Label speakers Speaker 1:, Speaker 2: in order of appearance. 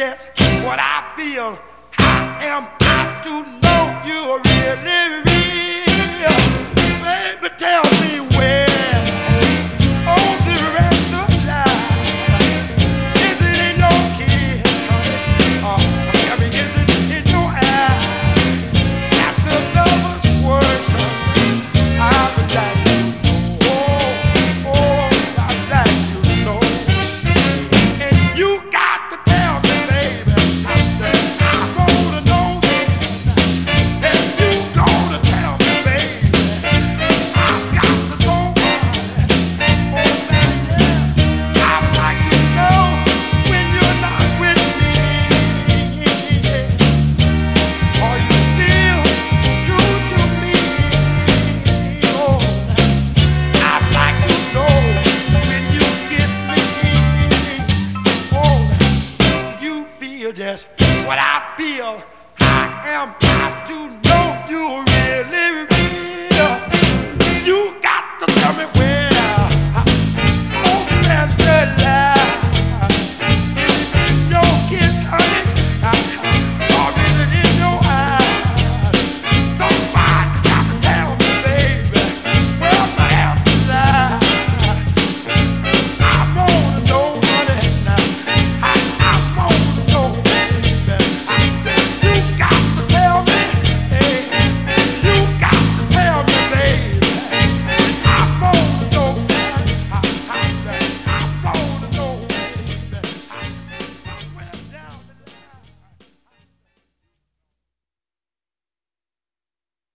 Speaker 1: just what I feel. I am out to know you really, really. what I feel. I am I to know you really?